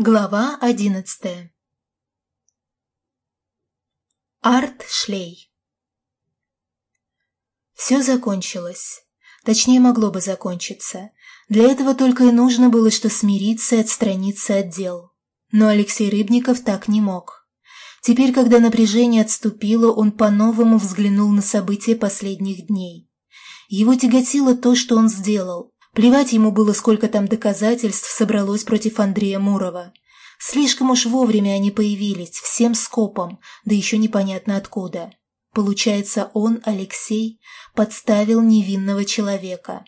Глава одиннадцатая Арт Шлей Все закончилось. Точнее, могло бы закончиться. Для этого только и нужно было что смириться и отстраниться от дел. Но Алексей Рыбников так не мог. Теперь, когда напряжение отступило, он по-новому взглянул на события последних дней. Его тяготило то, что он сделал, Плевать ему было, сколько там доказательств собралось против Андрея Мурова. Слишком уж вовремя они появились, всем скопом, да еще непонятно откуда. Получается, он, Алексей, подставил невинного человека.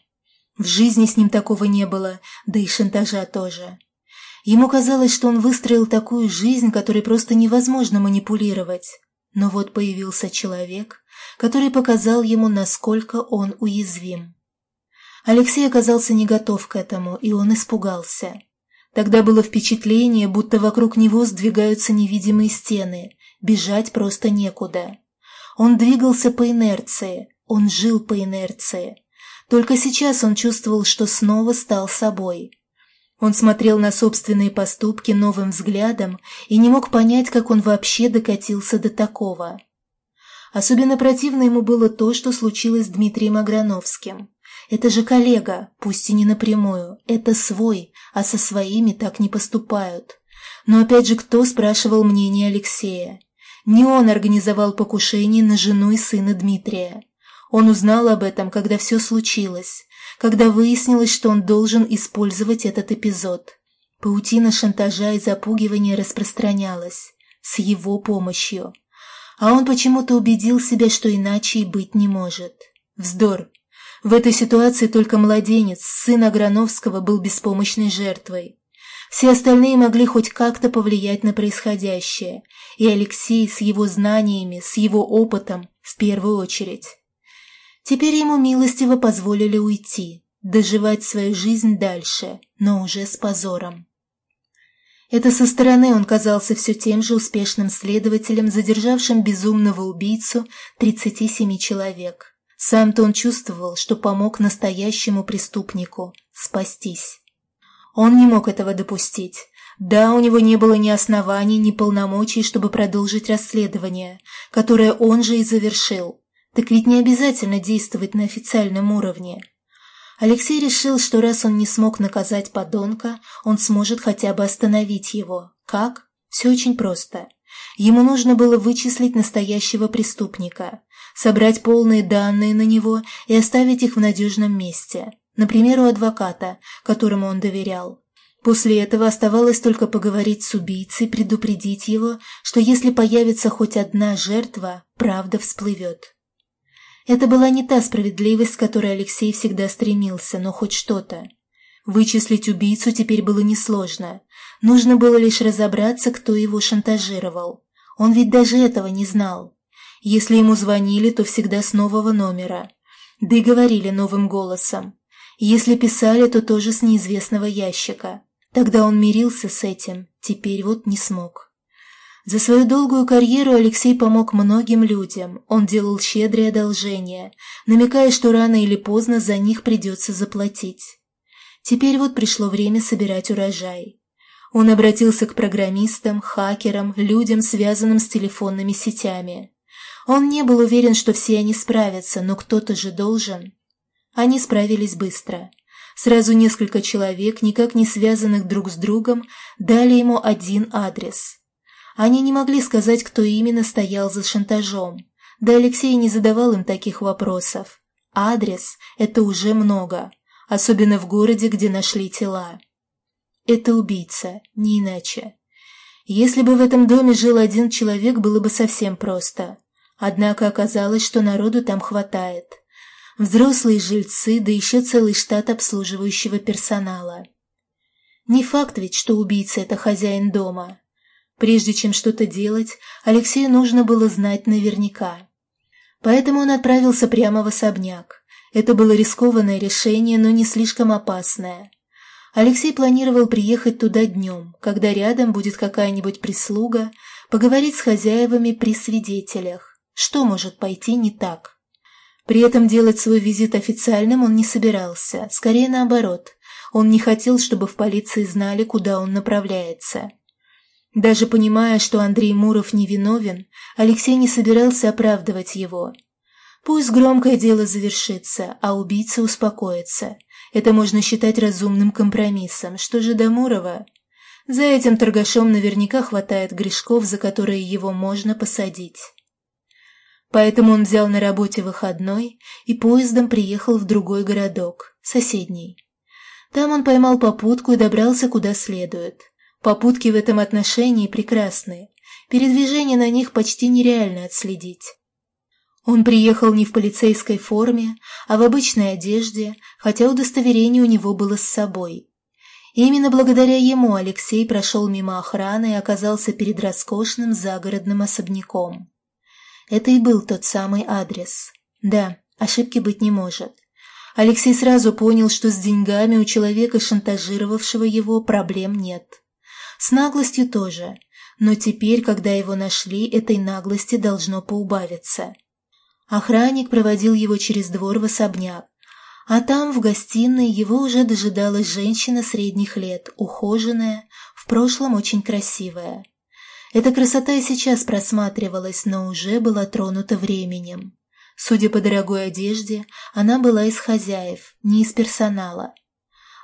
В жизни с ним такого не было, да и шантажа тоже. Ему казалось, что он выстроил такую жизнь, которой просто невозможно манипулировать. Но вот появился человек, который показал ему, насколько он уязвим. Алексей оказался не готов к этому, и он испугался. Тогда было впечатление, будто вокруг него сдвигаются невидимые стены, бежать просто некуда. Он двигался по инерции, он жил по инерции. Только сейчас он чувствовал, что снова стал собой. Он смотрел на собственные поступки новым взглядом и не мог понять, как он вообще докатился до такого. Особенно противно ему было то, что случилось с Дмитрием Аграновским. Это же коллега, пусть и не напрямую, это свой, а со своими так не поступают. Но опять же, кто спрашивал мнение Алексея? Не он организовал покушение на жену и сына Дмитрия. Он узнал об этом, когда все случилось, когда выяснилось, что он должен использовать этот эпизод. Паутина шантажа и запугивания распространялась. С его помощью. А он почему-то убедил себя, что иначе и быть не может. Вздор. В этой ситуации только младенец, сын Аграновского, был беспомощной жертвой. Все остальные могли хоть как-то повлиять на происходящее, и Алексей с его знаниями, с его опытом в первую очередь. Теперь ему милостиво позволили уйти, доживать свою жизнь дальше, но уже с позором. Это со стороны он казался все тем же успешным следователем, задержавшим безумного убийцу 37 человек. Сам-то он чувствовал, что помог настоящему преступнику спастись. Он не мог этого допустить. Да, у него не было ни оснований, ни полномочий, чтобы продолжить расследование, которое он же и завершил. Так ведь не обязательно действовать на официальном уровне. Алексей решил, что раз он не смог наказать подонка, он сможет хотя бы остановить его. Как? Все очень просто. Ему нужно было вычислить настоящего преступника, собрать полные данные на него и оставить их в надежном месте, например, у адвоката, которому он доверял. После этого оставалось только поговорить с убийцей, предупредить его, что если появится хоть одна жертва, правда всплывет. Это была не та справедливость, к которой Алексей всегда стремился, но хоть что-то. Вычислить убийцу теперь было несложно. Нужно было лишь разобраться, кто его шантажировал. Он ведь даже этого не знал. Если ему звонили, то всегда с нового номера. Да и говорили новым голосом. Если писали, то тоже с неизвестного ящика. Тогда он мирился с этим, теперь вот не смог. За свою долгую карьеру Алексей помог многим людям, он делал щедрые одолжения, намекая, что рано или поздно за них придется заплатить. Теперь вот пришло время собирать урожай. Он обратился к программистам, хакерам, людям, связанным с телефонными сетями. Он не был уверен, что все они справятся, но кто-то же должен. Они справились быстро. Сразу несколько человек, никак не связанных друг с другом, дали ему один адрес. Они не могли сказать, кто именно стоял за шантажом. Да Алексей не задавал им таких вопросов. Адрес – это уже много, особенно в городе, где нашли тела. Это убийца, не иначе. Если бы в этом доме жил один человек, было бы совсем просто. Однако оказалось, что народу там хватает. Взрослые жильцы, да еще целый штат обслуживающего персонала. Не факт ведь, что убийца – это хозяин дома. Прежде чем что-то делать, Алексею нужно было знать наверняка. Поэтому он отправился прямо в особняк. Это было рискованное решение, но не слишком опасное. Алексей планировал приехать туда днем, когда рядом будет какая-нибудь прислуга, поговорить с хозяевами при свидетелях. Что может пойти не так? При этом делать свой визит официальным он не собирался, скорее наоборот. Он не хотел, чтобы в полиции знали, куда он направляется. Даже понимая, что Андрей Муров невиновен, Алексей не собирался оправдывать его. Пусть громкое дело завершится, а убийца успокоится. Это можно считать разумным компромиссом. Что же до Мурова? За этим торгашом наверняка хватает грешков, за которые его можно посадить. Поэтому он взял на работе выходной и поездом приехал в другой городок, соседний. Там он поймал попутку и добрался куда следует. Попутки в этом отношении прекрасны. Передвижение на них почти нереально отследить. Он приехал не в полицейской форме, а в обычной одежде, хотя удостоверение у него было с собой. И именно благодаря ему Алексей прошел мимо охраны и оказался перед роскошным загородным особняком. Это и был тот самый адрес. Да, ошибки быть не может. Алексей сразу понял, что с деньгами у человека, шантажировавшего его, проблем нет. С наглостью тоже, но теперь, когда его нашли, этой наглости должно поубавиться. Охранник проводил его через двор в особняк, а там, в гостиной, его уже дожидалась женщина средних лет, ухоженная, в прошлом очень красивая. Эта красота и сейчас просматривалась, но уже была тронута временем. Судя по дорогой одежде, она была из хозяев, не из персонала.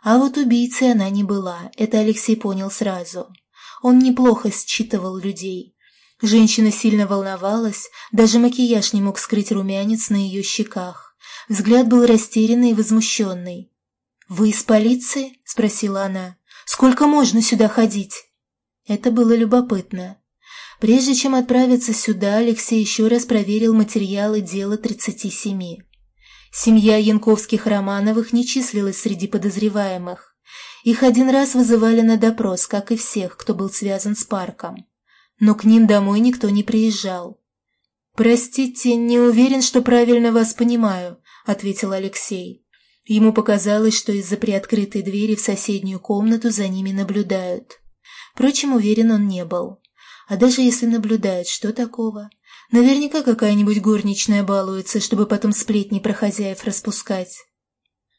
А вот убийцей она не была, это Алексей понял сразу. Он неплохо считывал людей. Женщина сильно волновалась, даже макияж не мог скрыть румянец на ее щеках. Взгляд был растерянный и возмущенный. «Вы из полиции?» – спросила она. «Сколько можно сюда ходить?» Это было любопытно. Прежде чем отправиться сюда, Алексей еще раз проверил материалы дела 37. Семья Янковских-Романовых не числилась среди подозреваемых. Их один раз вызывали на допрос, как и всех, кто был связан с парком. Но к ним домой никто не приезжал. «Простите, не уверен, что правильно вас понимаю», — ответил Алексей. Ему показалось, что из-за приоткрытой двери в соседнюю комнату за ними наблюдают. Впрочем, уверен он не был. А даже если наблюдают, что такого? Наверняка какая-нибудь горничная балуется, чтобы потом сплетни про хозяев распускать.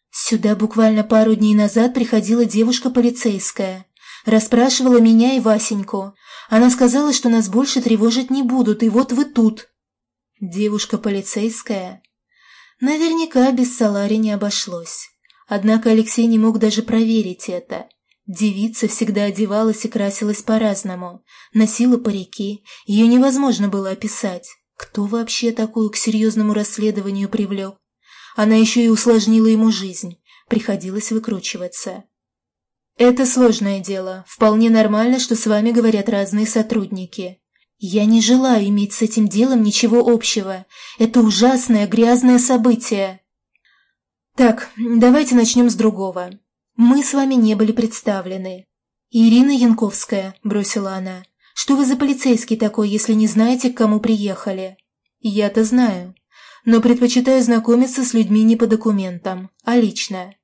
Сюда буквально пару дней назад приходила девушка полицейская. Расспрашивала меня и Васеньку. Она сказала, что нас больше тревожить не будут, и вот вы тут. Девушка полицейская? Наверняка без Салари не обошлось. Однако Алексей не мог даже проверить это. Девица всегда одевалась и красилась по-разному, носила парики, ее невозможно было описать. Кто вообще такую к серьезному расследованию привлек? Она еще и усложнила ему жизнь, приходилось выкручиваться. «Это сложное дело, вполне нормально, что с вами говорят разные сотрудники. Я не желаю иметь с этим делом ничего общего, это ужасное грязное событие». «Так, давайте начнем с другого. «Мы с вами не были представлены». «Ирина Янковская», — бросила она, — «что вы за полицейский такой, если не знаете, к кому приехали?» «Я-то знаю, но предпочитаю знакомиться с людьми не по документам, а лично.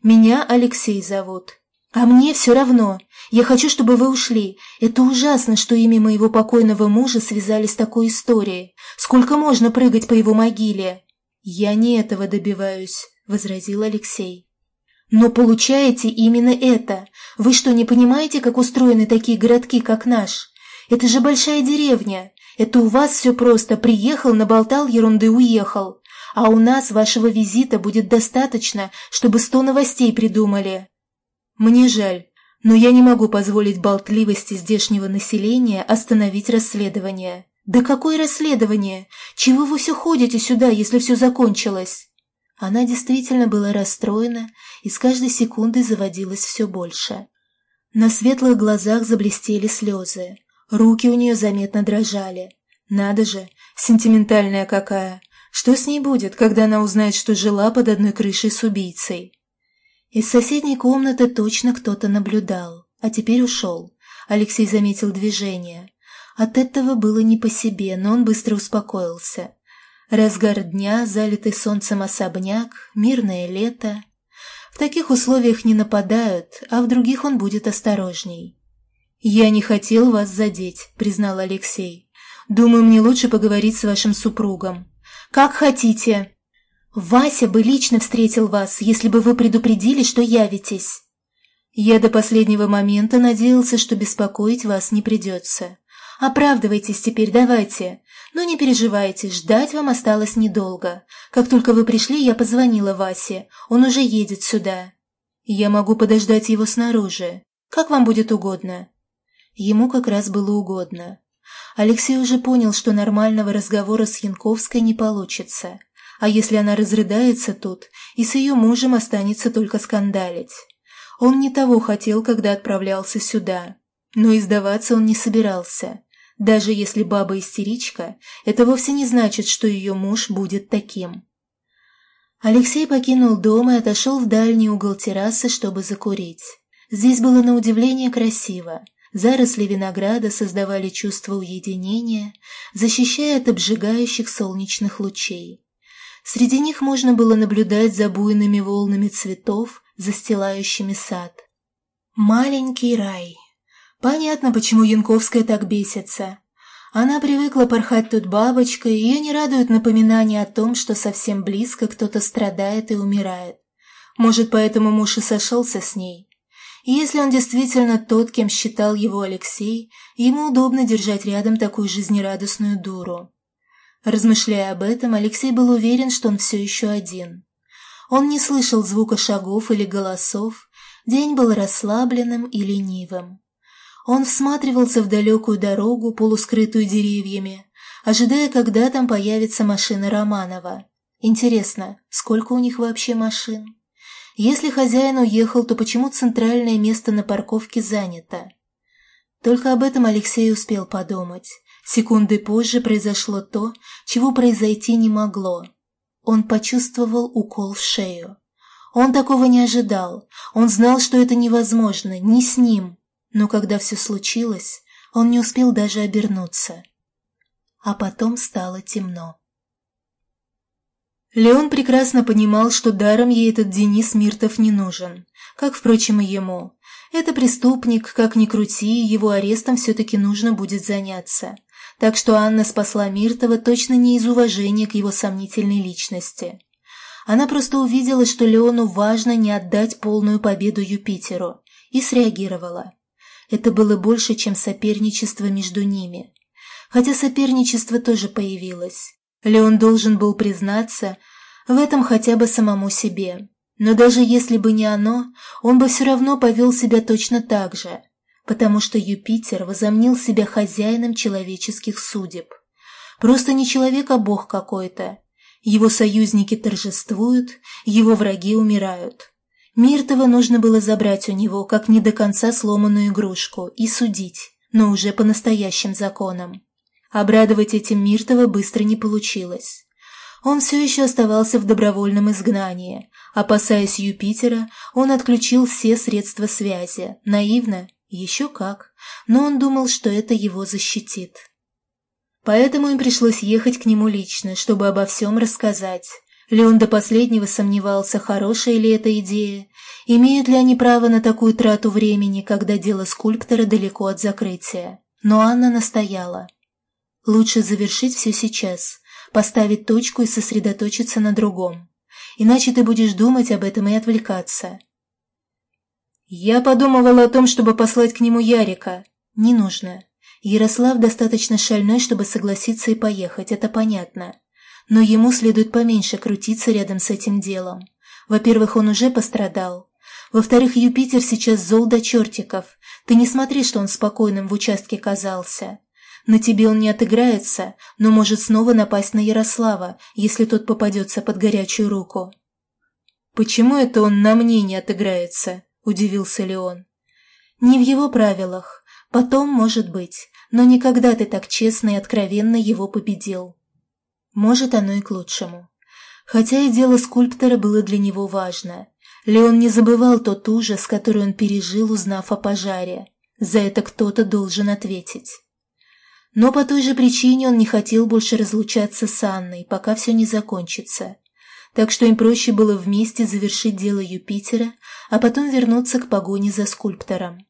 Меня Алексей зовут». «А мне все равно. Я хочу, чтобы вы ушли. Это ужасно, что имя моего покойного мужа связали с такой историей. Сколько можно прыгать по его могиле?» «Я не этого добиваюсь», — возразил Алексей. Но получаете именно это. Вы что, не понимаете, как устроены такие городки, как наш? Это же большая деревня. Это у вас все просто. Приехал, наболтал ерунды, уехал. А у нас вашего визита будет достаточно, чтобы сто новостей придумали. Мне жаль, но я не могу позволить болтливости здешнего населения остановить расследование. Да какое расследование? Чего вы все ходите сюда, если все закончилось? Она действительно была расстроена и с каждой секундой заводилась все больше. На светлых глазах заблестели слезы, руки у нее заметно дрожали. Надо же, сентиментальная какая! Что с ней будет, когда она узнает, что жила под одной крышей с убийцей? Из соседней комнаты точно кто-то наблюдал, а теперь ушел. Алексей заметил движение. От этого было не по себе, но он быстро успокоился. Разгар дня, залитый солнцем особняк, мирное лето. В таких условиях не нападают, а в других он будет осторожней. «Я не хотел вас задеть», — признал Алексей. «Думаю, мне лучше поговорить с вашим супругом». «Как хотите». «Вася бы лично встретил вас, если бы вы предупредили, что явитесь». Я до последнего момента надеялся, что беспокоить вас не придется. Оправдывайтесь теперь, давайте. Но не переживайте, ждать вам осталось недолго. Как только вы пришли, я позвонила Васе. Он уже едет сюда. Я могу подождать его снаружи. Как вам будет угодно. Ему как раз было угодно. Алексей уже понял, что нормального разговора с Янковской не получится. А если она разрыдается тут, и с ее мужем останется только скандалить. Он не того хотел, когда отправлялся сюда. Но издаваться он не собирался. Даже если баба истеричка, это вовсе не значит, что ее муж будет таким. Алексей покинул дом и отошел в дальний угол террасы, чтобы закурить. Здесь было на удивление красиво. Заросли винограда создавали чувство уединения, защищая от обжигающих солнечных лучей. Среди них можно было наблюдать за буйными волнами цветов, застилающими сад. Маленький рай. Понятно, почему Янковская так бесится. Она привыкла порхать тут бабочкой, и ее не радует напоминание о том, что совсем близко кто-то страдает и умирает. Может, поэтому муж и сошелся с ней. Если он действительно тот, кем считал его Алексей, ему удобно держать рядом такую жизнерадостную дуру. Размышляя об этом, Алексей был уверен, что он все еще один. Он не слышал звука шагов или голосов, день был расслабленным и ленивым. Он всматривался в далекую дорогу, полускрытую деревьями, ожидая, когда там появится машина Романова. Интересно, сколько у них вообще машин? Если хозяин уехал, то почему центральное место на парковке занято? Только об этом Алексей успел подумать. Секунды позже произошло то, чего произойти не могло. Он почувствовал укол в шею. Он такого не ожидал. Он знал, что это невозможно, не с ним, но когда все случилось, он не успел даже обернуться. А потом стало темно. Леон прекрасно понимал, что даром ей этот Денис Миртов не нужен, как, впрочем, и ему. Это преступник, как ни крути, его арестом все-таки нужно будет заняться. Так что Анна спасла Миртова точно не из уважения к его сомнительной личности. Она просто увидела, что Леону важно не отдать полную победу Юпитеру, и среагировала. Это было больше, чем соперничество между ними. Хотя соперничество тоже появилось. Леон должен был признаться в этом хотя бы самому себе. Но даже если бы не оно, он бы все равно повел себя точно так же, потому что Юпитер возомнил себя хозяином человеческих судеб. Просто не человек, а бог какой-то. Его союзники торжествуют, его враги умирают. Миртова нужно было забрать у него, как не до конца сломанную игрушку, и судить, но уже по настоящим законам. Обрадовать этим Миртова быстро не получилось. Он все еще оставался в добровольном изгнании. Опасаясь Юпитера, он отключил все средства связи. Наивно? Еще как. Но он думал, что это его защитит. Поэтому им пришлось ехать к нему лично, чтобы обо всем рассказать. Леон до последнего сомневался, хорошая ли эта идея, имеют ли они право на такую трату времени, когда дело скульптора далеко от закрытия. Но Анна настояла. Лучше завершить все сейчас, поставить точку и сосредоточиться на другом. Иначе ты будешь думать об этом и отвлекаться. Я подумывала о том, чтобы послать к нему Ярика. Не нужно. Ярослав достаточно шальной, чтобы согласиться и поехать, это понятно. Но ему следует поменьше крутиться рядом с этим делом. Во-первых, он уже пострадал. Во-вторых, Юпитер сейчас зол до чертиков. Ты не смотри, что он спокойным в участке казался. На тебе он не отыграется, но может снова напасть на Ярослава, если тот попадется под горячую руку. «Почему это он на мне не отыграется?» – удивился Леон. «Не в его правилах. Потом, может быть. Но никогда ты так честно и откровенно его победил. Может, оно и к лучшему. Хотя и дело скульптора было для него важно. Леон не забывал тот ужас, который он пережил, узнав о пожаре. За это кто-то должен ответить. Но по той же причине он не хотел больше разлучаться с Анной, пока все не закончится. Так что им проще было вместе завершить дело Юпитера, а потом вернуться к погоне за скульптором.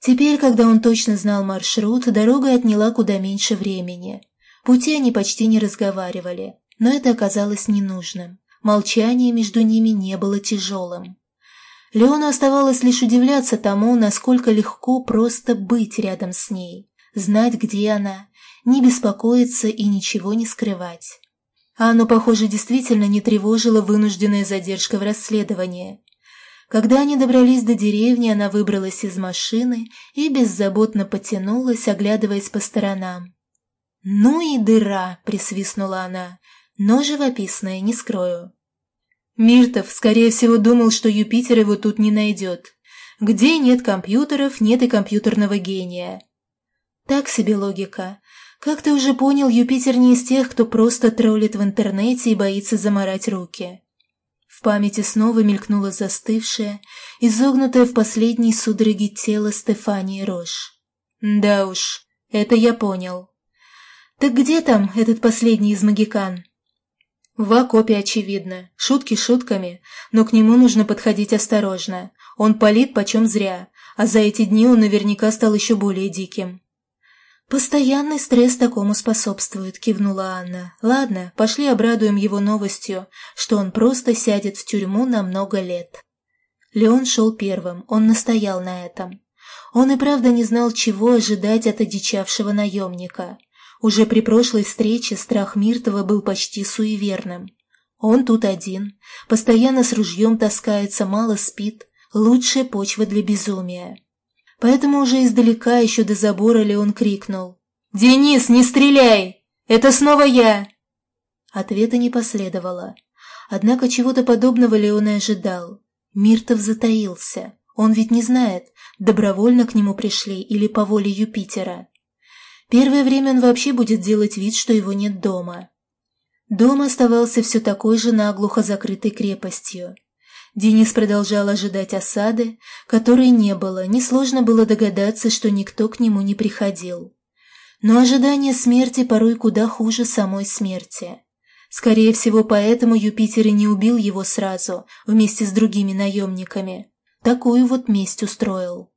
Теперь, когда он точно знал маршрут, дорога отняла куда меньше времени пути они почти не разговаривали, но это оказалось ненужным. Молчание между ними не было тяжелым. Леону оставалось лишь удивляться тому, насколько легко просто быть рядом с ней, знать, где она, не беспокоиться и ничего не скрывать. А оно, похоже, действительно не тревожило вынужденная задержка в расследовании. Когда они добрались до деревни, она выбралась из машины и беззаботно потянулась, оглядываясь по сторонам. «Ну и дыра!» — присвистнула она, но живописная, не скрою. Миртов, скорее всего, думал, что Юпитер его тут не найдет. Где нет компьютеров, нет и компьютерного гения. Так себе логика. Как ты уже понял, Юпитер не из тех, кто просто троллит в интернете и боится заморать руки. В памяти снова мелькнуло застывшее, изогнутое в последней судороге тело Стефании Рош. Да уж, это я понял. Так где там этот последний из магикан? В окопе, очевидно. Шутки шутками, но к нему нужно подходить осторожно. Он палит почем зря, а за эти дни он наверняка стал еще более диким. «Постоянный стресс такому способствует», — кивнула Анна. «Ладно, пошли обрадуем его новостью, что он просто сядет в тюрьму на много лет». Леон шел первым, он настоял на этом. Он и правда не знал, чего ожидать от одичавшего наемника. Уже при прошлой встрече страх Миртова был почти суеверным. Он тут один, постоянно с ружьем таскается, мало спит, лучшая почва для безумия. Поэтому уже издалека, еще до забора, Леон крикнул. «Денис, не стреляй! Это снова я!» Ответа не последовало. Однако чего-то подобного Леон и ожидал. Миртов затаился. Он ведь не знает, добровольно к нему пришли или по воле Юпитера. Первое время он вообще будет делать вид, что его нет дома. Дом оставался все такой же наглухо закрытой крепостью. Денис продолжал ожидать осады, которой не было, несложно было догадаться, что никто к нему не приходил. Но ожидание смерти порой куда хуже самой смерти. Скорее всего, поэтому Юпитер и не убил его сразу, вместе с другими наемниками. Такую вот месть устроил.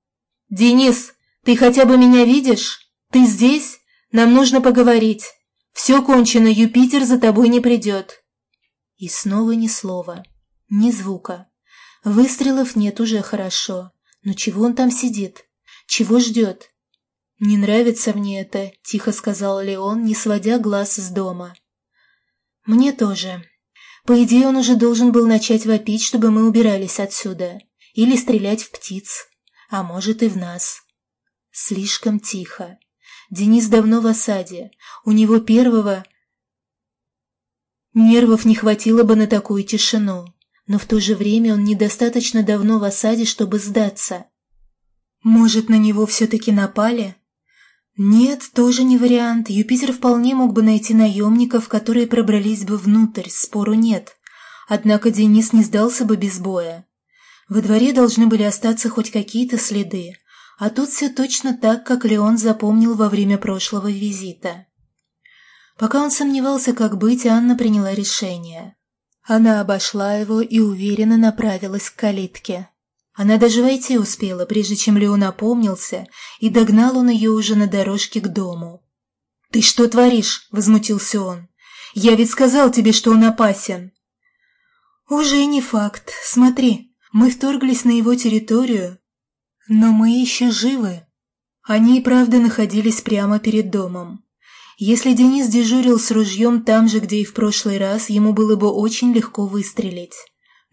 «Денис, ты хотя бы меня видишь?» «Ты здесь? Нам нужно поговорить. Все кончено, Юпитер за тобой не придет». И снова ни слова, ни звука. Выстрелов нет уже хорошо. Но чего он там сидит? Чего ждет? «Не нравится мне это», — тихо сказал Леон, не сводя глаз с дома. «Мне тоже. По идее, он уже должен был начать вопить, чтобы мы убирались отсюда. Или стрелять в птиц. А может, и в нас. Слишком тихо. Денис давно в осаде. У него первого... Нервов не хватило бы на такую тишину. Но в то же время он недостаточно давно в осаде, чтобы сдаться. Может, на него все-таки напали? Нет, тоже не вариант. Юпитер вполне мог бы найти наемников, которые пробрались бы внутрь, спору нет. Однако Денис не сдался бы без боя. Во дворе должны были остаться хоть какие-то следы, а тут все точно так, как Леон запомнил во время прошлого визита. Пока он сомневался, как быть, Анна приняла решение. Она обошла его и уверенно направилась к калитке. Она даже войти успела, прежде чем Леон опомнился, и догнал он ее уже на дорожке к дому. «Ты что творишь?» — возмутился он. «Я ведь сказал тебе, что он опасен». «Уже не факт. Смотри, мы вторглись на его территорию, но мы еще живы. Они и правда находились прямо перед домом. Если Денис дежурил с ружьем там же, где и в прошлый раз, ему было бы очень легко выстрелить.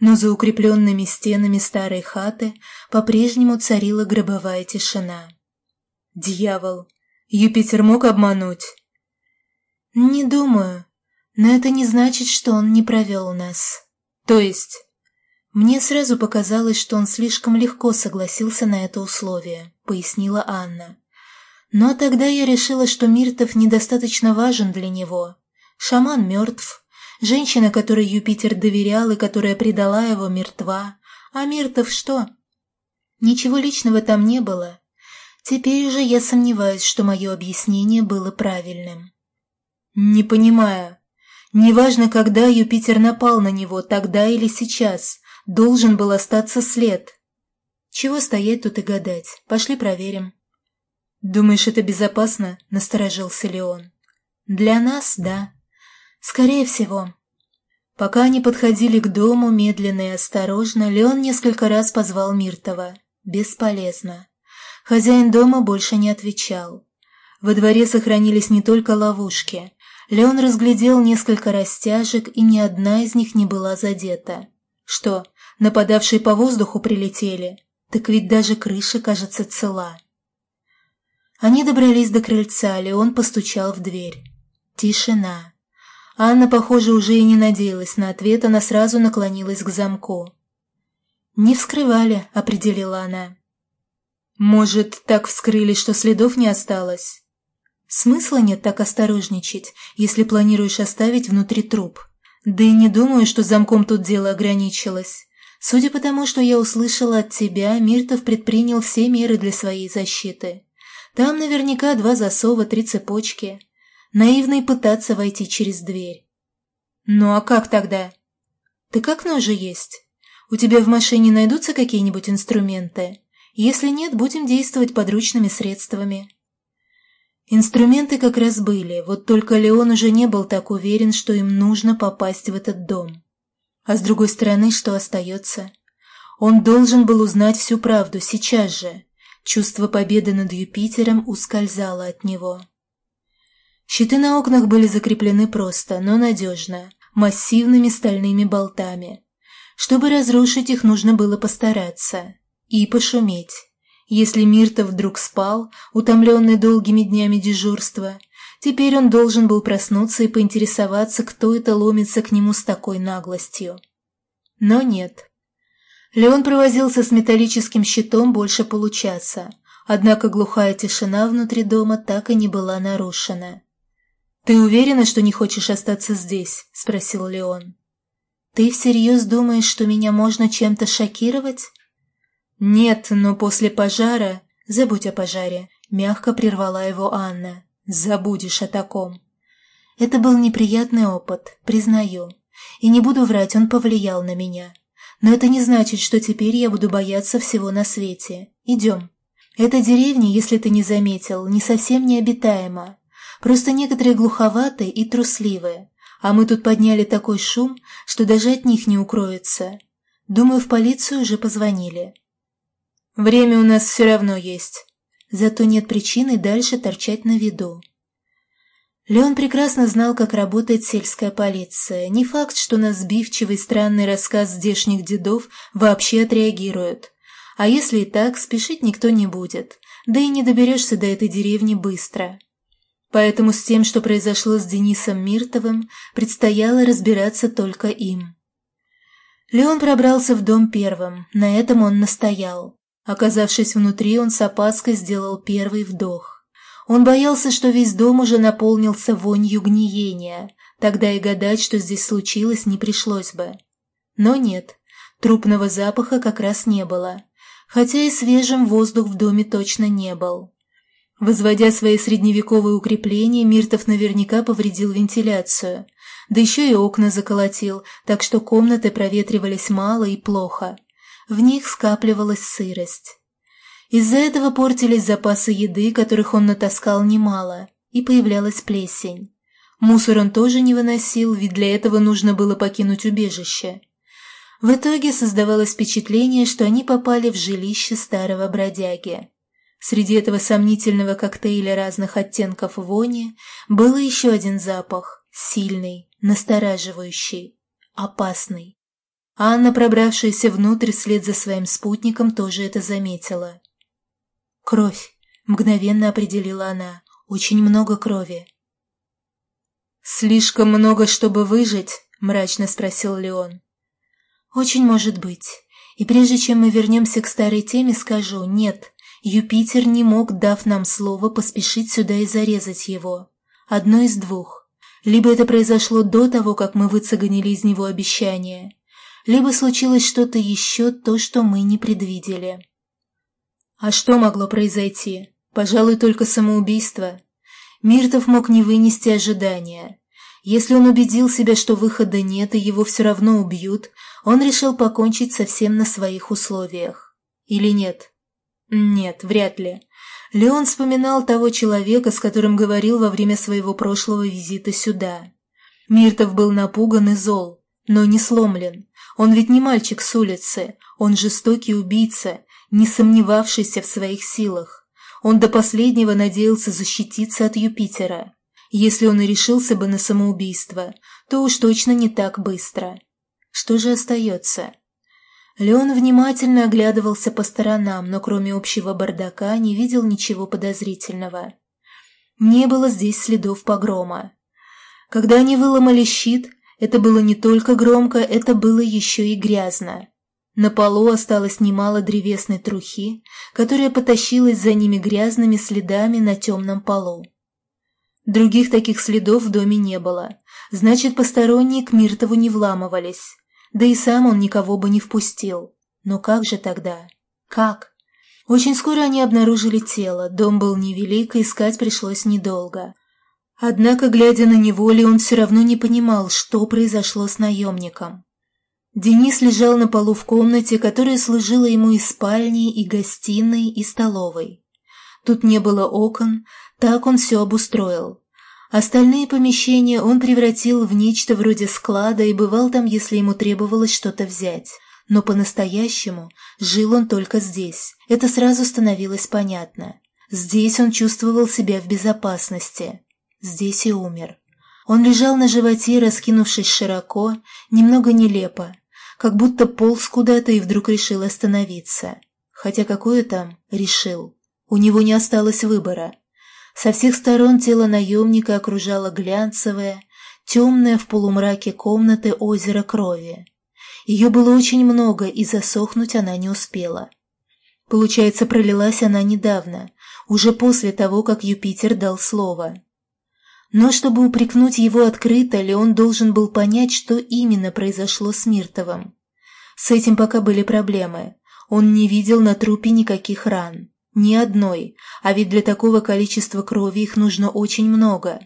Но за укрепленными стенами старой хаты по-прежнему царила гробовая тишина. Дьявол! Юпитер мог обмануть? Не думаю, но это не значит, что он не провел нас. То есть... «Мне сразу показалось, что он слишком легко согласился на это условие», — пояснила Анна. «Но тогда я решила, что Миртов недостаточно важен для него. Шаман мертв, женщина, которой Юпитер доверял и которая предала его, мертва. А Миртов что?» Ничего личного там не было. Теперь уже я сомневаюсь, что мое объяснение было правильным. «Не понимаю. Неважно, когда Юпитер напал на него, тогда или сейчас. Должен был остаться след. Чего стоять тут и гадать? Пошли проверим. «Думаешь, это безопасно?» – насторожился Леон. «Для нас – да. Скорее всего. Пока они подходили к дому, медленно и осторожно, Леон несколько раз позвал Миртова. Бесполезно. Хозяин дома больше не отвечал. Во дворе сохранились не только ловушки. Леон разглядел несколько растяжек, и ни одна из них не была задета. Что, нападавшие по воздуху прилетели? Так ведь даже крыша, кажется, цела. Они добрались до крыльца, Леон постучал в дверь. Тишина. Анна, похоже, уже и не надеялась на ответ, она сразу наклонилась к замку. «Не вскрывали», — определила она. «Может, так вскрыли, что следов не осталось?» «Смысла нет так осторожничать, если планируешь оставить внутри труп. Да и не думаю, что замком тут дело ограничилось. Судя по тому, что я услышала от тебя, Миртов предпринял все меры для своей защиты. Там наверняка два засова, три цепочки. Наивно и пытаться войти через дверь. Ну а как тогда? Ты как ножи есть. У тебя в машине найдутся какие-нибудь инструменты? Если нет, будем действовать подручными средствами. Инструменты как раз были, вот только Леон уже не был так уверен, что им нужно попасть в этот дом. А с другой стороны, что остается? Он должен был узнать всю правду сейчас же. Чувство победы над Юпитером ускользало от него. Щиты на окнах были закреплены просто, но надежно, массивными стальными болтами. Чтобы разрушить их, нужно было постараться. И пошуметь. Если Мирта вдруг спал, утомленный долгими днями дежурства, теперь он должен был проснуться и поинтересоваться, кто это ломится к нему с такой наглостью. Но нет. Леон провозился с металлическим щитом больше получаса, однако глухая тишина внутри дома так и не была нарушена. «Ты уверена, что не хочешь остаться здесь?» – спросил Леон. «Ты всерьез думаешь, что меня можно чем-то шокировать?» «Нет, но после пожара...» «Забудь о пожаре», – мягко прервала его Анна. «Забудешь о таком». Это был неприятный опыт, признаю. И не буду врать, он повлиял на меня. Но это не значит, что теперь я буду бояться всего на свете. Идем. Эта деревня, если ты не заметил, не совсем необитаема. Просто некоторые глуховатые и трусливые. А мы тут подняли такой шум, что даже от них не укроется. Думаю, в полицию уже позвонили. Время у нас все равно есть. Зато нет причины дальше торчать на виду. Леон прекрасно знал, как работает сельская полиция. Не факт, что на сбивчивый странный рассказ здешних дедов вообще отреагируют. А если и так, спешить никто не будет. Да и не доберешься до этой деревни быстро. Поэтому с тем, что произошло с Денисом Миртовым, предстояло разбираться только им. Леон пробрался в дом первым, на этом он настоял. Оказавшись внутри, он с опаской сделал первый вдох. Он боялся, что весь дом уже наполнился вонью гниения, тогда и гадать, что здесь случилось, не пришлось бы. Но нет, трупного запаха как раз не было, хотя и свежим воздух в доме точно не был. Возводя свои средневековые укрепления, Миртов наверняка повредил вентиляцию, да еще и окна заколотил, так что комнаты проветривались мало и плохо. В них скапливалась сырость. Из-за этого портились запасы еды, которых он натаскал немало, и появлялась плесень. Мусор он тоже не выносил, ведь для этого нужно было покинуть убежище. В итоге создавалось впечатление, что они попали в жилище старого бродяги. Среди этого сомнительного коктейля разных оттенков вони был еще один запах, сильный, настораживающий, опасный. Анна, пробравшаяся внутрь вслед за своим спутником, тоже это заметила. «Кровь», — мгновенно определила она. «Очень много крови». «Слишком много, чтобы выжить?» — мрачно спросил Леон. «Очень может быть. И прежде чем мы вернемся к старой теме, скажу, нет, Юпитер не мог, дав нам слово, поспешить сюда и зарезать его. Одно из двух. Либо это произошло до того, как мы выцегонили из него обещание, либо случилось что-то еще, то, что мы не предвидели. А что могло произойти? Пожалуй, только самоубийство. Миртов мог не вынести ожидания. Если он убедил себя, что выхода нет и его все равно убьют, он решил покончить совсем на своих условиях. Или нет? Нет, вряд ли. Леон вспоминал того человека, с которым говорил во время своего прошлого визита сюда. Миртов был напуган и зол. но не сломлен. Он ведь не мальчик с улицы, он жестокий убийца, не сомневавшийся в своих силах. Он до последнего надеялся защититься от Юпитера. Если он и решился бы на самоубийство, то уж точно не так быстро. Что же остается? Леон внимательно оглядывался по сторонам, но кроме общего бардака не видел ничего подозрительного. Не было здесь следов погрома. Когда они выломали щит, это было не только громко, это было еще и грязно. На полу осталось немало древесной трухи, которая потащилась за ними грязными следами на темном полу. Других таких следов в доме не было, значит, посторонние к Миртову не вламывались, да и сам он никого бы не впустил. Но как же тогда? Как? Очень скоро они обнаружили тело, дом был невелик, и искать пришлось недолго. Однако, глядя на него, Леон все равно не понимал, что произошло с наемником. Денис лежал на полу в комнате, которая служила ему и спальней, и гостиной, и столовой. Тут не было окон, так он все обустроил. Остальные помещения он превратил в нечто вроде склада и бывал там, если ему требовалось что-то взять. Но по-настоящему жил он только здесь. Это сразу становилось понятно. Здесь он чувствовал себя в безопасности. Здесь и умер. Он лежал на животе, раскинувшись широко, немного нелепо, как будто полз куда-то и вдруг решил остановиться. Хотя какое там «решил». У него не осталось выбора. Со всех сторон тело наемника окружало глянцевое, темное в полумраке комнаты озеро крови. Ее было очень много, и засохнуть она не успела. Получается, пролилась она недавно, уже после того, как Юпитер дал слово. Но чтобы упрекнуть его открыто, Леон должен был понять, что именно произошло с Миртовым. С этим пока были проблемы. Он не видел на трупе никаких ран. Ни одной, а ведь для такого количества крови их нужно очень много.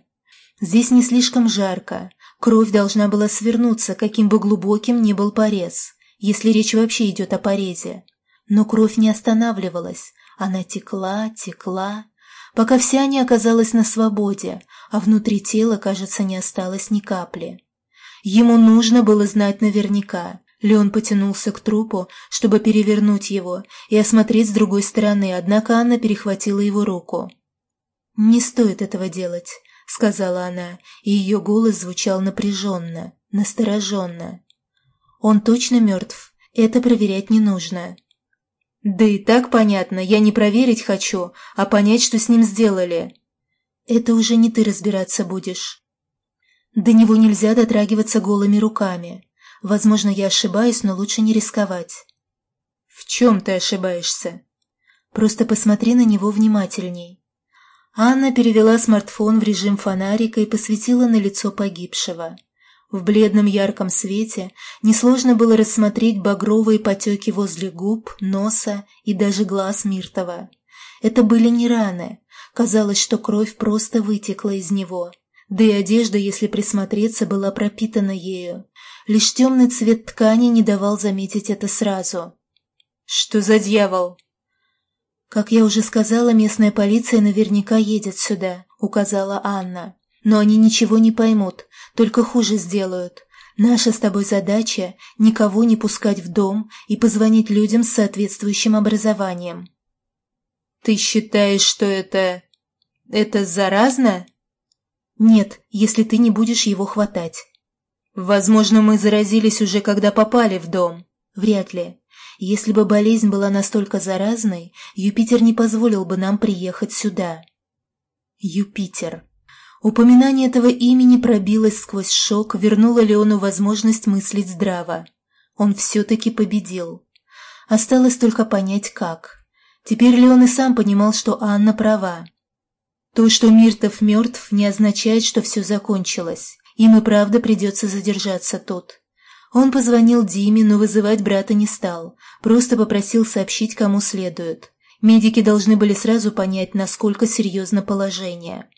Здесь не слишком жарко. Кровь должна была свернуться, каким бы глубоким ни был порез, если речь вообще идет о порезе. Но кровь не останавливалась. Она текла, текла, пока вся не оказалась на свободе, а внутри тела, кажется, не осталось ни капли. Ему нужно было знать наверняка. Леон потянулся к трупу, чтобы перевернуть его и осмотреть с другой стороны, однако Анна перехватила его руку. «Не стоит этого делать», — сказала она, и ее голос звучал напряженно, настороженно. «Он точно мертв, это проверять не нужно. Да и так понятно, я не проверить хочу, а понять, что с ним сделали. Это уже не ты разбираться будешь. До него нельзя дотрагиваться голыми руками. Возможно, я ошибаюсь, но лучше не рисковать. В чем ты ошибаешься? Просто посмотри на него внимательней. Анна перевела смартфон в режим фонарика и посветила на лицо погибшего. В бледном ярком свете несложно было рассмотреть багровые потеки возле губ, носа и даже глаз Миртова. Это были не раны. Казалось, что кровь просто вытекла из него. Да и одежда, если присмотреться, была пропитана ею. Лишь темный цвет ткани не давал заметить это сразу. «Что за дьявол?» «Как я уже сказала, местная полиция наверняка едет сюда», — указала Анна. «Но они ничего не поймут, только хуже сделают. Наша с тобой задача – никого не пускать в дом и позвонить людям с соответствующим образованием». «Ты считаешь, что это... это заразно?» «Нет, если ты не будешь его хватать». «Возможно, мы заразились уже, когда попали в дом». «Вряд ли. Если бы болезнь была настолько заразной, Юпитер не позволил бы нам приехать сюда». «Юпитер», Упоминание этого имени пробилось сквозь шок, вернуло Леону возможность мыслить здраво. Он все-таки победил. Осталось только понять, как. Теперь Леон и сам понимал, что Анна права. То, что Миртов мертв, не означает, что все закончилось. Им и правда придется задержаться тут. Он позвонил Диме, но вызывать брата не стал, просто попросил сообщить, кому следует. Медики должны были сразу понять, насколько серьезно положение.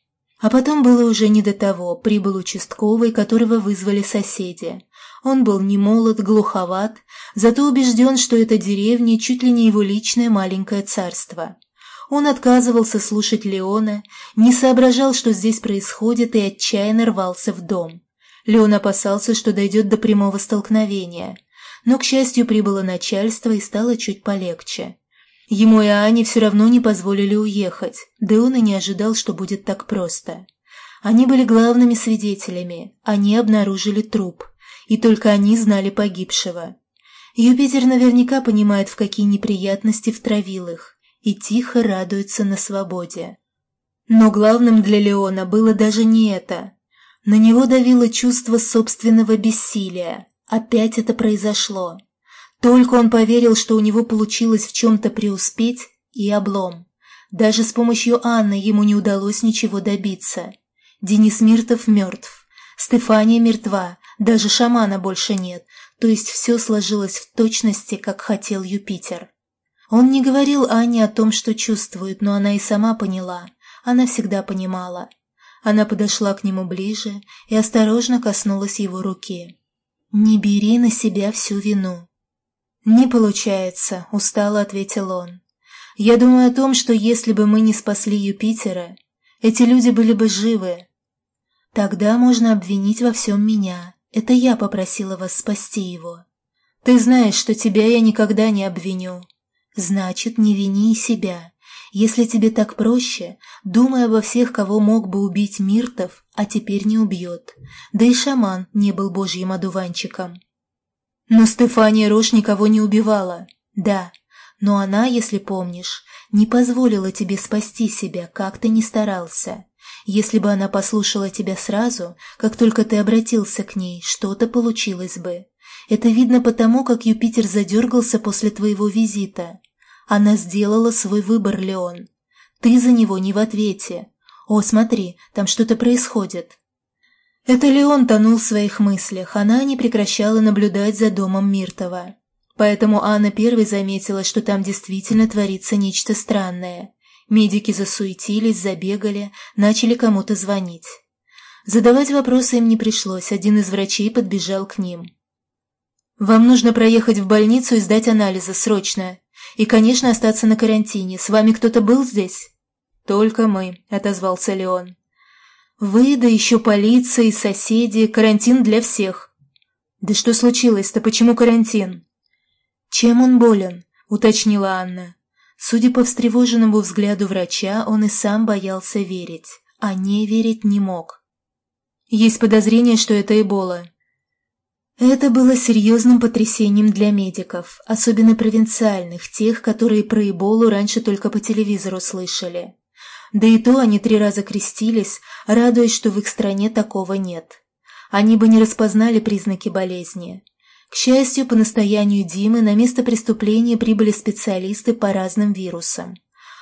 А потом было уже не до того, прибыл участковый, которого вызвали соседи. Он был не молод, глуховат, зато убежден, что эта деревня чуть ли не его личное маленькое царство. Он отказывался слушать Леона, не соображал, что здесь происходит, и отчаянно рвался в дом. Леон опасался, что дойдет до прямого столкновения. Но, к счастью, прибыло начальство и стало чуть полегче. Ему и Ане все равно не позволили уехать, да он и не ожидал, что будет так просто. Они были главными свидетелями, они обнаружили труп, и только они знали погибшего. Юпитер наверняка понимает, в какие неприятности втравил их, и тихо радуется на свободе. Но главным для Леона было даже не это. На него давило чувство собственного бессилия. Опять это произошло. Только он поверил, что у него получилось в чем-то преуспеть, и облом. Даже с помощью Анны ему не удалось ничего добиться. Денис Миртов мертв. Стефания мертва, даже шамана больше нет, то есть все сложилось в точности, как хотел Юпитер. Он не говорил Анне о том, что чувствует, но она и сама поняла. Она всегда понимала. Она подошла к нему ближе и осторожно коснулась его руки. «Не бери на себя всю вину. «Не получается», — устало ответил он. «Я думаю о том, что если бы мы не спасли Юпитера, эти люди были бы живы. Тогда можно обвинить во всем меня. Это я попросила вас спасти его. Ты знаешь, что тебя я никогда не обвиню. Значит, не вини себя. Если тебе так проще, думай обо всех, кого мог бы убить Миртов, а теперь не убьет. Да и шаман не был божьим одуванчиком. Но Стефания Рош никого не убивала. Да, но она, если помнишь, не позволила тебе спасти себя, как ты ни старался. Если бы она послушала тебя сразу, как только ты обратился к ней, что-то получилось бы. Это видно потому, как Юпитер задергался после твоего визита. Она сделала свой выбор, Леон. Ты за него не в ответе. О, смотри, там что-то происходит. Это Леон тонул в своих мыслях, она не прекращала наблюдать за домом Миртова. Поэтому Анна первой заметила, что там действительно творится нечто странное. Медики засуетились, забегали, начали кому-то звонить. Задавать вопросы им не пришлось, один из врачей подбежал к ним. «Вам нужно проехать в больницу и сдать анализы, срочно. И, конечно, остаться на карантине. С вами кто-то был здесь?» «Только мы», — отозвался Леон. Вы, да еще полиция и соседи, карантин для всех. Да что случилось-то, почему карантин? Чем он болен? Уточнила Анна. Судя по встревоженному взгляду врача, он и сам боялся верить, а не верить не мог. Есть подозрение, что это Эбола. Это было серьезным потрясением для медиков, особенно провинциальных, тех, которые про Эболу раньше только по телевизору слышали. Да и то они три раза крестились, радуясь, что в их стране такого нет. Они бы не распознали признаки болезни. К счастью, по настоянию Димы на место преступления прибыли специалисты по разным вирусам.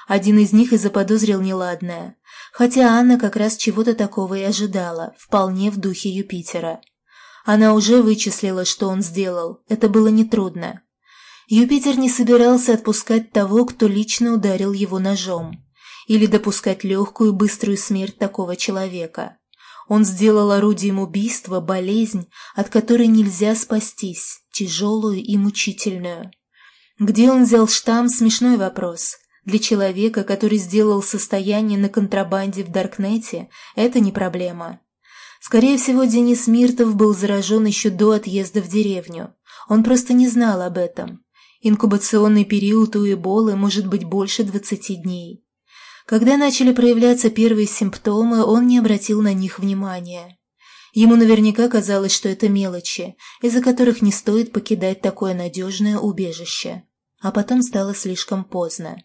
Один из них и заподозрил неладное, хотя Анна как раз чего-то такого и ожидала, вполне в духе Юпитера. Она уже вычислила, что он сделал, это было нетрудно. Юпитер не собирался отпускать того, кто лично ударил его ножом или допускать легкую быструю смерть такого человека. Он сделал орудием убийства болезнь, от которой нельзя спастись, тяжелую и мучительную. Где он взял штамм – смешной вопрос. Для человека, который сделал состояние на контрабанде в Даркнете, это не проблема. Скорее всего, Денис Миртов был заражен еще до отъезда в деревню. Он просто не знал об этом. Инкубационный период у Эболы может быть больше 20 дней. Когда начали проявляться первые симптомы, он не обратил на них внимания. Ему наверняка казалось, что это мелочи, из-за которых не стоит покидать такое надежное убежище. А потом стало слишком поздно.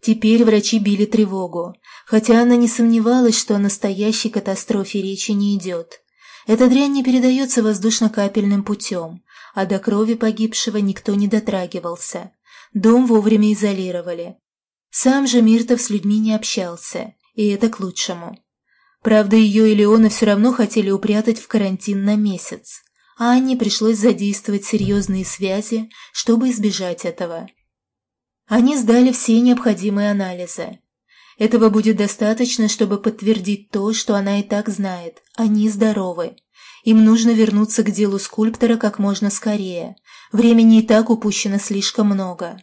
Теперь врачи били тревогу, хотя она не сомневалась, что о настоящей катастрофе речи не идет. Эта дрянь не передается воздушно-капельным путем, а до крови погибшего никто не дотрагивался. Дом вовремя изолировали, сам же Миртов с людьми не общался, и это к лучшему. Правда, ее и Леона все равно хотели упрятать в карантин на месяц, а Анне пришлось задействовать серьезные связи, чтобы избежать этого. Они сдали все необходимые анализы. Этого будет достаточно, чтобы подтвердить то, что она и так знает. Они здоровы. Им нужно вернуться к делу скульптора как можно скорее. Времени и так упущено слишком много.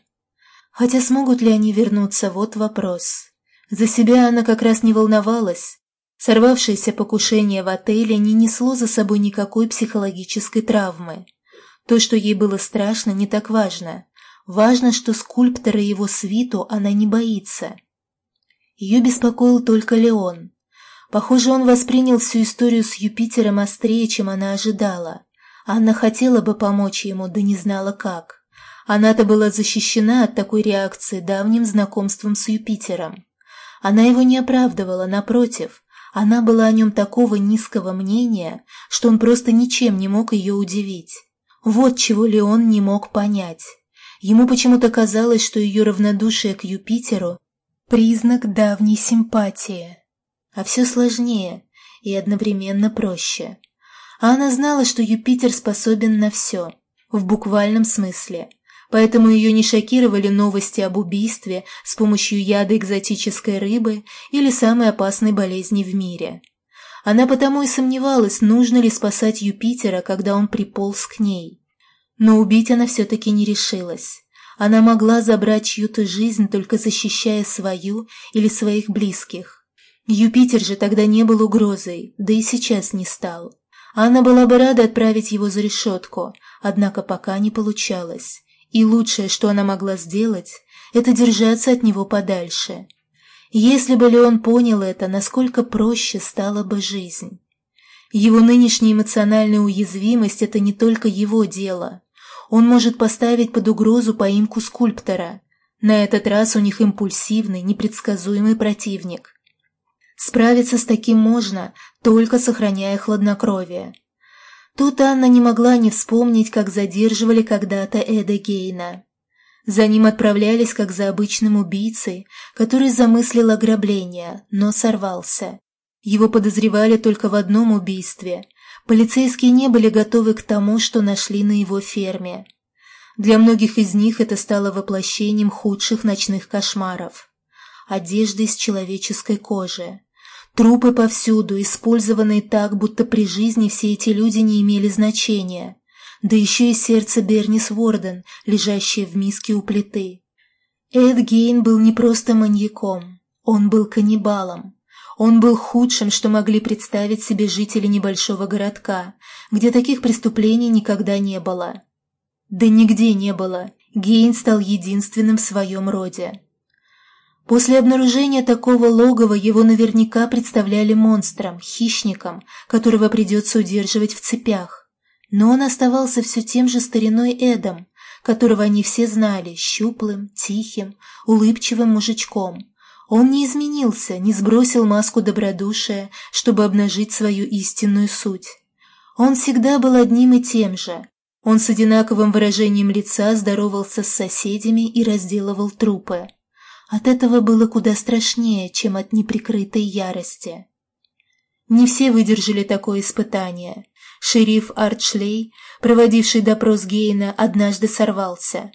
Хотя смогут ли они вернуться, вот вопрос. За себя она как раз не волновалась. Сорвавшееся покушение в отеле не несло за собой никакой психологической травмы. То, что ей было страшно, не так важно. Важно, что скульптора его свиту она не боится. Ее беспокоил только Леон. Похоже, он воспринял всю историю с Юпитером острее, чем она ожидала. Анна хотела бы помочь ему, да не знала как. Она-то была защищена от такой реакции давним знакомством с Юпитером. Она его не оправдывала, напротив, она была о нем такого низкого мнения, что он просто ничем не мог ее удивить. Вот чего Леон не мог понять. Ему почему-то казалось, что ее равнодушие к Юпитеру – признак давней симпатии. А все сложнее и одновременно проще. А она знала, что Юпитер способен на все, в буквальном смысле – поэтому ее не шокировали новости об убийстве с помощью яда экзотической рыбы или самой опасной болезни в мире. Она потому и сомневалась, нужно ли спасать Юпитера, когда он приполз к ней. Но убить она все-таки не решилась. Она могла забрать чью-то жизнь, только защищая свою или своих близких. Юпитер же тогда не был угрозой, да и сейчас не стал. Она была бы рада отправить его за решетку, однако пока не получалось. И лучшее, что она могла сделать, это держаться от него подальше. Если бы Леон понял это, насколько проще стала бы жизнь. Его нынешняя эмоциональная уязвимость – это не только его дело. Он может поставить под угрозу поимку скульптора. На этот раз у них импульсивный, непредсказуемый противник. Справиться с таким можно, только сохраняя хладнокровие. Тут Анна не могла не вспомнить, как задерживали когда-то Эда Гейна. За ним отправлялись как за обычным убийцей, который замыслил ограбление, но сорвался. Его подозревали только в одном убийстве. Полицейские не были готовы к тому, что нашли на его ферме. Для многих из них это стало воплощением худших ночных кошмаров. Одежда из человеческой кожи, Трупы повсюду, использованные так, будто при жизни все эти люди не имели значения. Да еще и сердце Бернис Ворден, лежащее в миске у плиты. Эд Гейн был не просто маньяком, он был каннибалом. Он был худшим, что могли представить себе жители небольшого городка, где таких преступлений никогда не было. Да нигде не было. Гейн стал единственным в своем роде. После обнаружения такого логова его наверняка представляли монстром, хищником, которого придется удерживать в цепях. Но он оставался все тем же стариной Эдом, которого они все знали, щуплым, тихим, улыбчивым мужичком. Он не изменился, не сбросил маску добродушия, чтобы обнажить свою истинную суть. Он всегда был одним и тем же. Он с одинаковым выражением лица здоровался с соседями и разделывал трупы. От этого было куда страшнее, чем от неприкрытой ярости. Не все выдержали такое испытание. Шериф Артшлей, проводивший допрос Гейна, однажды сорвался.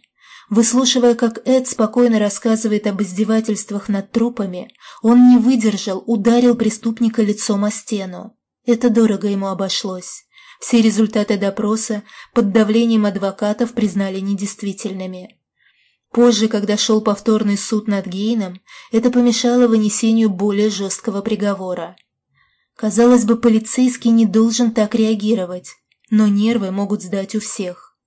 Выслушивая, как Эд спокойно рассказывает об издевательствах над трупами, он не выдержал, ударил преступника лицом о стену. Это дорого ему обошлось. Все результаты допроса под давлением адвокатов признали недействительными. Позже, когда шел повторный суд над Гейном, это помешало вынесению более жесткого приговора. Казалось бы, полицейский не должен так реагировать, но нервы могут сдать у всех.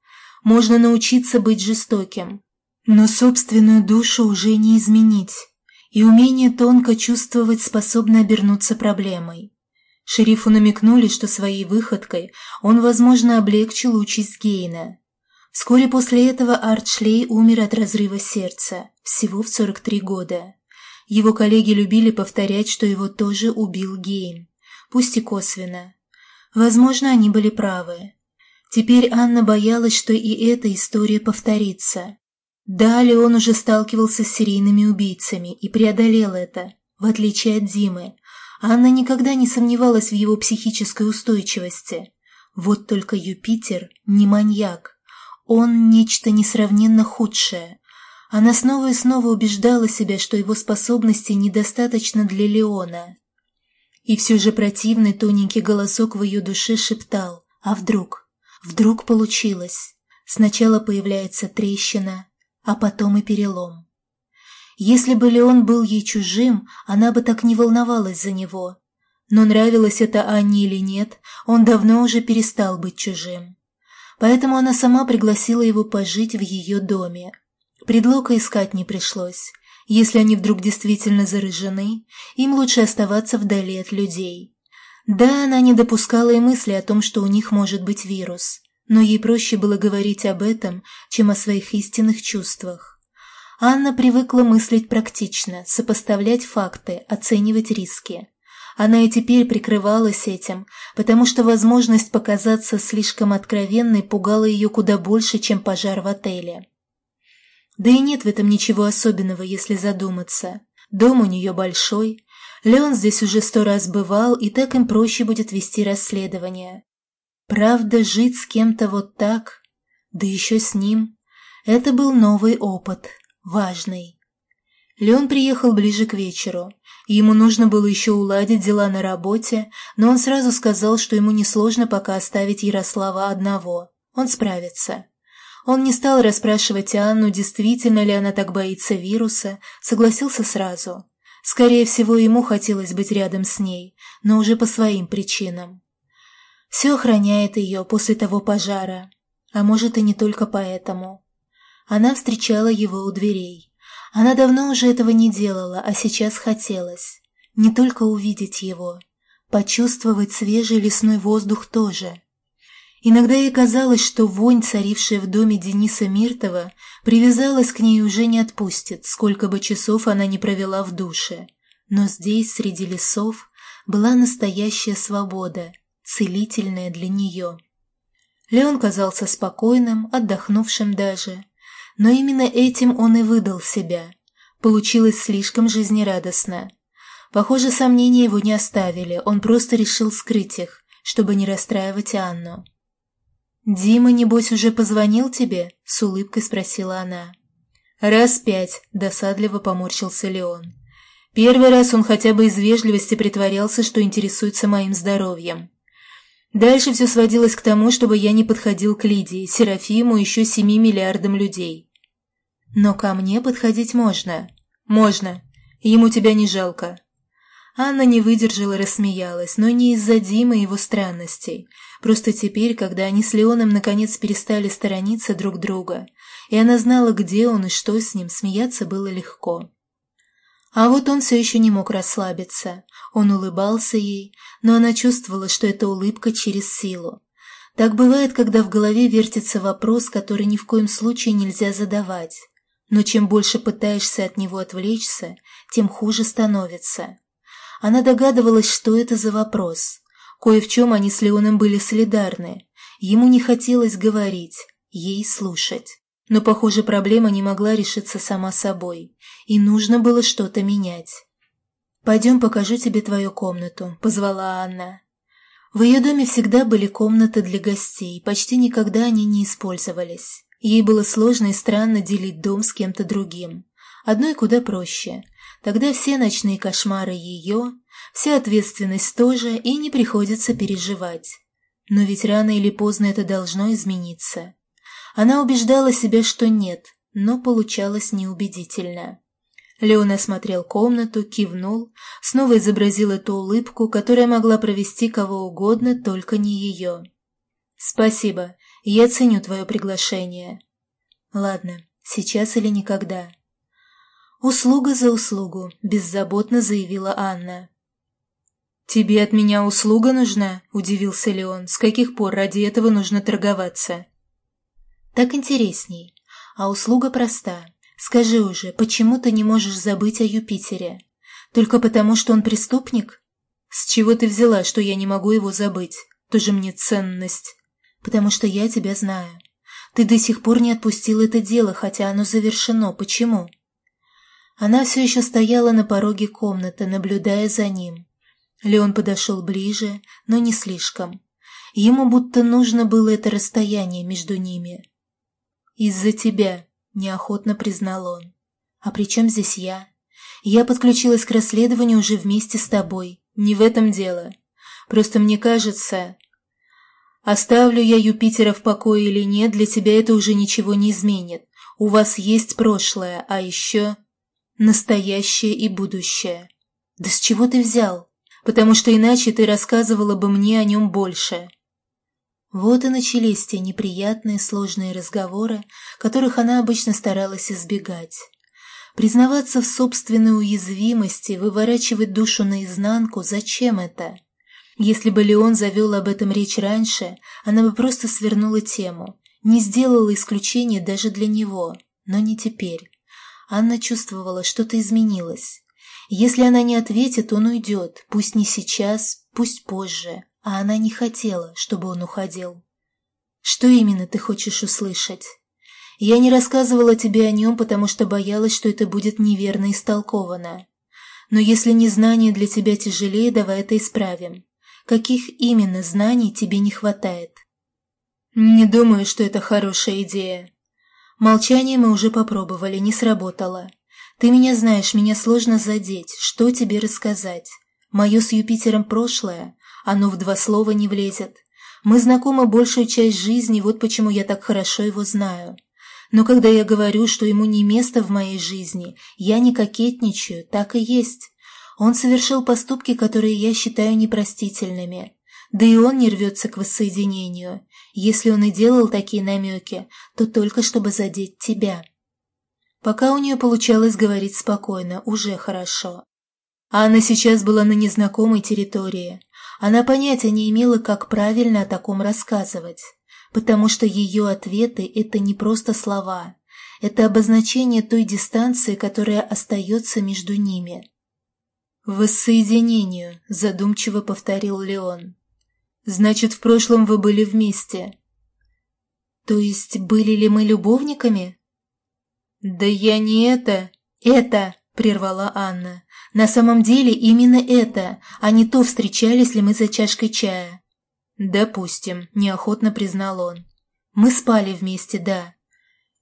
Можно научиться быть жестоким, но собственную душу уже не изменить, и умение тонко чувствовать способно обернуться проблемой. Шерифу намекнули, что своей выходкой он, возможно, облегчил участь Гейна, Вскоре после этого Артшлей умер от разрыва сердца, всего в 43 года. Его коллеги любили повторять, что его тоже убил Гейн, пусть и косвенно. Возможно, они были правы. Теперь Анна боялась, что и эта история повторится. Далее он уже сталкивался с серийными убийцами и преодолел это, в отличие от Димы. Анна никогда не сомневалась в его психической устойчивости. Вот только Юпитер не маньяк. Он нечто несравненно худшее. Она снова и снова убеждала себя, что его способностей недостаточно для Леона. И все же противный тоненький голосок в ее душе шептал «А вдруг? Вдруг получилось?» Сначала появляется трещина, а потом и перелом. Если бы Леон был ей чужим, она бы так не волновалась за него. Но нравилось это Анне или нет, он давно уже перестал быть чужим. Поэтому она сама пригласила его пожить в ее доме. Предлога искать не пришлось. Если они вдруг действительно заражены, им лучше оставаться вдали от людей. Да, она не допускала и мысли о том, что у них может быть вирус, но ей проще было говорить об этом, чем о своих истинных чувствах. Анна привыкла мыслить практично, сопоставлять факты, оценивать риски. Она и теперь прикрывалась этим, потому что возможность показаться слишком откровенной пугала ее куда больше, чем пожар в отеле. Да и нет в этом ничего особенного, если задуматься. Дом у нее большой, Леон здесь уже сто раз бывал, и так им проще будет вести расследование. Правда, жить с кем-то вот так, да еще с ним, это был новый опыт, важный. Леон приехал ближе к вечеру. Ему нужно было еще уладить дела на работе, но он сразу сказал, что ему несложно пока оставить Ярослава одного. Он справится. Он не стал расспрашивать Анну, действительно ли она так боится вируса, согласился сразу. Скорее всего, ему хотелось быть рядом с ней, но уже по своим причинам. Все охраняет ее после того пожара, а может и не только поэтому. Она встречала его у дверей. Она давно уже этого не делала, а сейчас хотелось. Не только увидеть его, почувствовать свежий лесной воздух тоже. Иногда ей казалось, что вонь, царившая в доме Дениса Миртова, привязалась к ней и уже не отпустит, сколько бы часов она не провела в душе. Но здесь, среди лесов, была настоящая свобода, целительная для нее. Леон казался спокойным, отдохнувшим даже. Но именно этим он и выдал себя. Получилось слишком жизнерадостно. Похоже, сомнения его не оставили, он просто решил скрыть их, чтобы не расстраивать Анну. «Дима, небось, уже позвонил тебе?» — с улыбкой спросила она. «Раз пять», — досадливо поморщился Леон. «Первый раз он хотя бы из вежливости притворялся, что интересуется моим здоровьем. Дальше все сводилось к тому, чтобы я не подходил к Лидии, Серафиму и еще семи миллиардам людей. Но ко мне подходить можно. Можно. Ему тебя не жалко. Анна не выдержала рассмеялась, но не из-за Димы и его странностей. Просто теперь, когда они с Леоном наконец перестали сторониться друг друга, и она знала, где он и что с ним, смеяться было легко. А вот он все еще не мог расслабиться. Он улыбался ей, но она чувствовала, что это улыбка через силу. Так бывает, когда в голове вертится вопрос, который ни в коем случае нельзя задавать. Но чем больше пытаешься от него отвлечься, тем хуже становится. Она догадывалась, что это за вопрос. Кое в чем они с Леоном были солидарны. Ему не хотелось говорить, ей слушать. Но, похоже, проблема не могла решиться сама собой, и нужно было что-то менять. «Пойдем покажу тебе твою комнату», — позвала Анна. В ее доме всегда были комнаты для гостей, почти никогда они не использовались. Ей было сложно и странно делить дом с кем-то другим. Одной куда проще. Тогда все ночные кошмары ее, вся ответственность тоже, и не приходится переживать. Но ведь рано или поздно это должно измениться. Она убеждала себя, что нет, но получалось неубедительно. Леон осмотрел комнату, кивнул, снова изобразил эту улыбку, которая могла провести кого угодно, только не ее. «Спасибо, я ценю твое приглашение». «Ладно, сейчас или никогда». «Услуга за услугу», — беззаботно заявила Анна. «Тебе от меня услуга нужна?» — удивился Леон. «С каких пор ради этого нужно торговаться?» «Так интересней. А услуга проста. Скажи уже, почему ты не можешь забыть о Юпитере? Только потому, что он преступник? С чего ты взяла, что я не могу его забыть? Тоже мне ценность. Потому что я тебя знаю. Ты до сих пор не отпустил это дело, хотя оно завершено. Почему?» Она все еще стояла на пороге комнаты, наблюдая за ним. Леон подошел ближе, но не слишком. Ему будто нужно было это расстояние между ними. «Из-за тебя», — неохотно признал он. «А при чем здесь я? Я подключилась к расследованию уже вместе с тобой. Не в этом дело. Просто мне кажется...» «Оставлю я Юпитера в покое или нет, для тебя это уже ничего не изменит. У вас есть прошлое, а еще...» настоящее и будущее. Да с чего ты взял? потому что иначе ты рассказывала бы мне о нем больше». Вот и начались те неприятные сложные разговоры, которых она обычно старалась избегать. Признаваться в собственной уязвимости, выворачивать душу наизнанку – зачем это? Если бы Леон завел об этом речь раньше, она бы просто свернула тему, не сделала исключения даже для него, но не теперь. Анна чувствовала, что-то изменилось. Если она не ответит, он уйдет, пусть не сейчас, пусть позже, а она не хотела, чтобы он уходил. «Что именно ты хочешь услышать?» «Я не рассказывала тебе о нем, потому что боялась, что это будет неверно истолковано. Но если незнание для тебя тяжелее, давай это исправим. Каких именно знаний тебе не хватает?» «Не думаю, что это хорошая идея. Молчание мы уже попробовали, не сработало. Ты меня знаешь, меня сложно задеть. Что тебе рассказать? Мое с Юпитером прошлое, оно в два слова не влезет. Мы знакомы большую часть жизни, вот почему я так хорошо его знаю. Но когда я говорю, что ему не место в моей жизни, я не кокетничаю, так и есть. Он совершил поступки, которые я считаю непростительными. Да и он не рвется к воссоединению. Если он и делал такие намеки, то только чтобы задеть тебя. Пока у нее получалось говорить спокойно, уже хорошо. А она сейчас была на незнакомой территории. Она понятия не имела, как правильно о таком рассказывать, потому что ее ответы – это не просто слова, это обозначение той дистанции, которая остается между ними. «Воссоединению», – задумчиво повторил Леон. «Значит, в прошлом вы были вместе». «То есть были ли мы любовниками?» «Да я не это...» «Это!» – прервала Анна. На самом деле именно это, а не то, встречались ли мы за чашкой чая. Допустим, неохотно признал он. Мы спали вместе, да.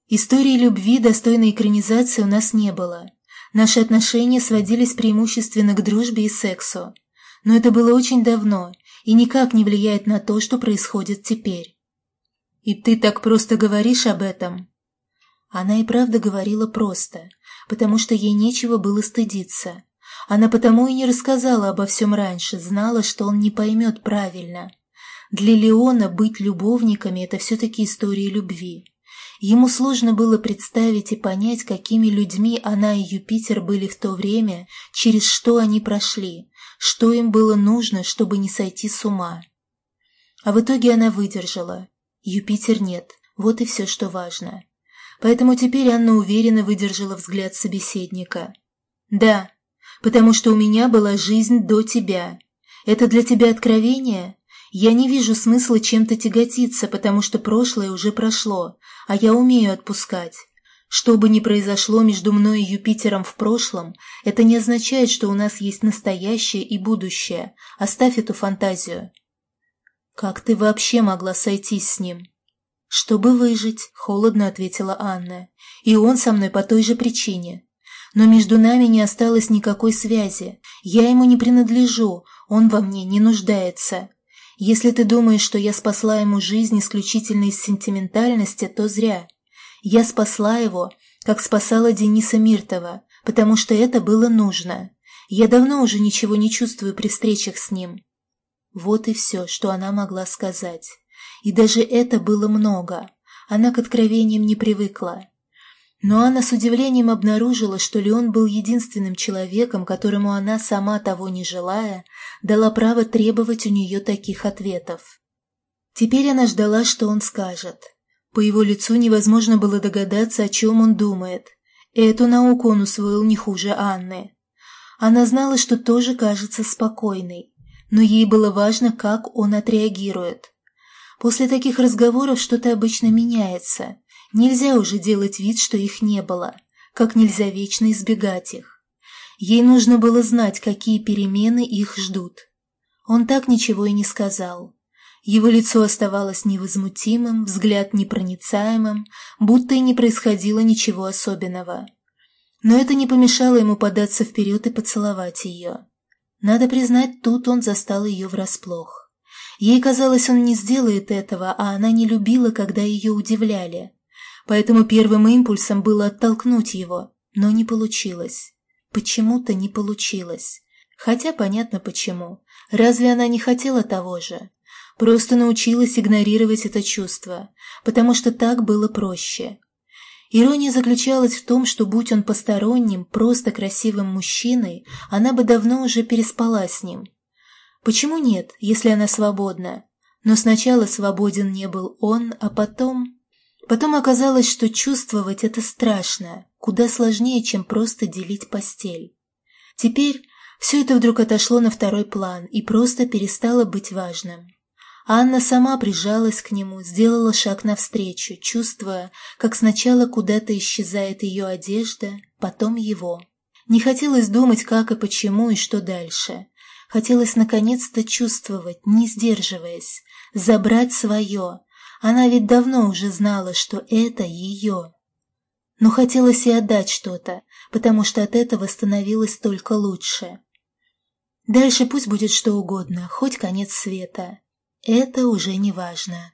Истории любви, достойной экранизации, у нас не было. Наши отношения сводились преимущественно к дружбе и сексу. Но это было очень давно и никак не влияет на то, что происходит теперь. И ты так просто говоришь об этом? Она и правда говорила просто, потому что ей нечего было стыдиться. Она потому и не рассказала обо всем раньше, знала, что он не поймет правильно. Для Леона быть любовниками – это все-таки история любви. Ему сложно было представить и понять, какими людьми она и Юпитер были в то время, через что они прошли, что им было нужно, чтобы не сойти с ума. А в итоге она выдержала. Юпитер нет, вот и все, что важно. Поэтому теперь Анна уверенно выдержала взгляд собеседника. «Да, потому что у меня была жизнь до тебя. Это для тебя откровение? Я не вижу смысла чем-то тяготиться, потому что прошлое уже прошло, а я умею отпускать. Что бы ни произошло между мной и Юпитером в прошлом, это не означает, что у нас есть настоящее и будущее. Оставь эту фантазию. Как ты вообще могла сойтись с ним? Чтобы выжить, холодно ответила Анна. И он со мной по той же причине. Но между нами не осталось никакой связи. Я ему не принадлежу, он во мне не нуждается. Если ты думаешь, что я спасла ему жизнь исключительно из сентиментальности, то зря. Я спасла его, как спасала Дениса Миртова, потому что это было нужно. Я давно уже ничего не чувствую при встречах с ним. Вот и все, что она могла сказать. И даже это было много. Она к откровениям не привыкла. Но она с удивлением обнаружила, что Леон был единственным человеком, которому она, сама того не желая, дала право требовать у нее таких ответов. Теперь она ждала, что он скажет. По его лицу невозможно было догадаться, о чем он думает. Эту науку он усвоил не хуже Анны. Она знала, что тоже кажется спокойной, но ей было важно, как он отреагирует. После таких разговоров что-то обычно меняется, Нельзя уже делать вид, что их не было, как нельзя вечно избегать их. Ей нужно было знать, какие перемены их ждут. Он так ничего и не сказал. Его лицо оставалось невозмутимым, взгляд непроницаемым, будто и не происходило ничего особенного. Но это не помешало ему податься вперед и поцеловать ее. Надо признать, тут он застал ее врасплох. Ей казалось, он не сделает этого, а она не любила, когда ее удивляли. Поэтому первым импульсом было оттолкнуть его, но не получилось. Почему-то не получилось. Хотя понятно почему. Разве она не хотела того же? Просто научилась игнорировать это чувство, потому что так было проще. Ирония заключалась в том, что будь он посторонним, просто красивым мужчиной, она бы давно уже переспала с ним. Почему нет, если она свободна? Но сначала свободен не был он, а потом... Потом оказалось, что чувствовать это страшно, куда сложнее, чем просто делить постель. Теперь все это вдруг отошло на второй план и просто перестало быть важным. Анна сама прижалась к нему, сделала шаг навстречу, чувствуя, как сначала куда-то исчезает ее одежда, потом его. Не хотелось думать, как и почему и что дальше. Хотелось наконец-то чувствовать, не сдерживаясь, забрать свое. Она ведь давно уже знала, что это ее. Но хотелось и отдать что-то, потому что от этого становилось только лучше. Дальше пусть будет что угодно, хоть конец света. Это уже не важно.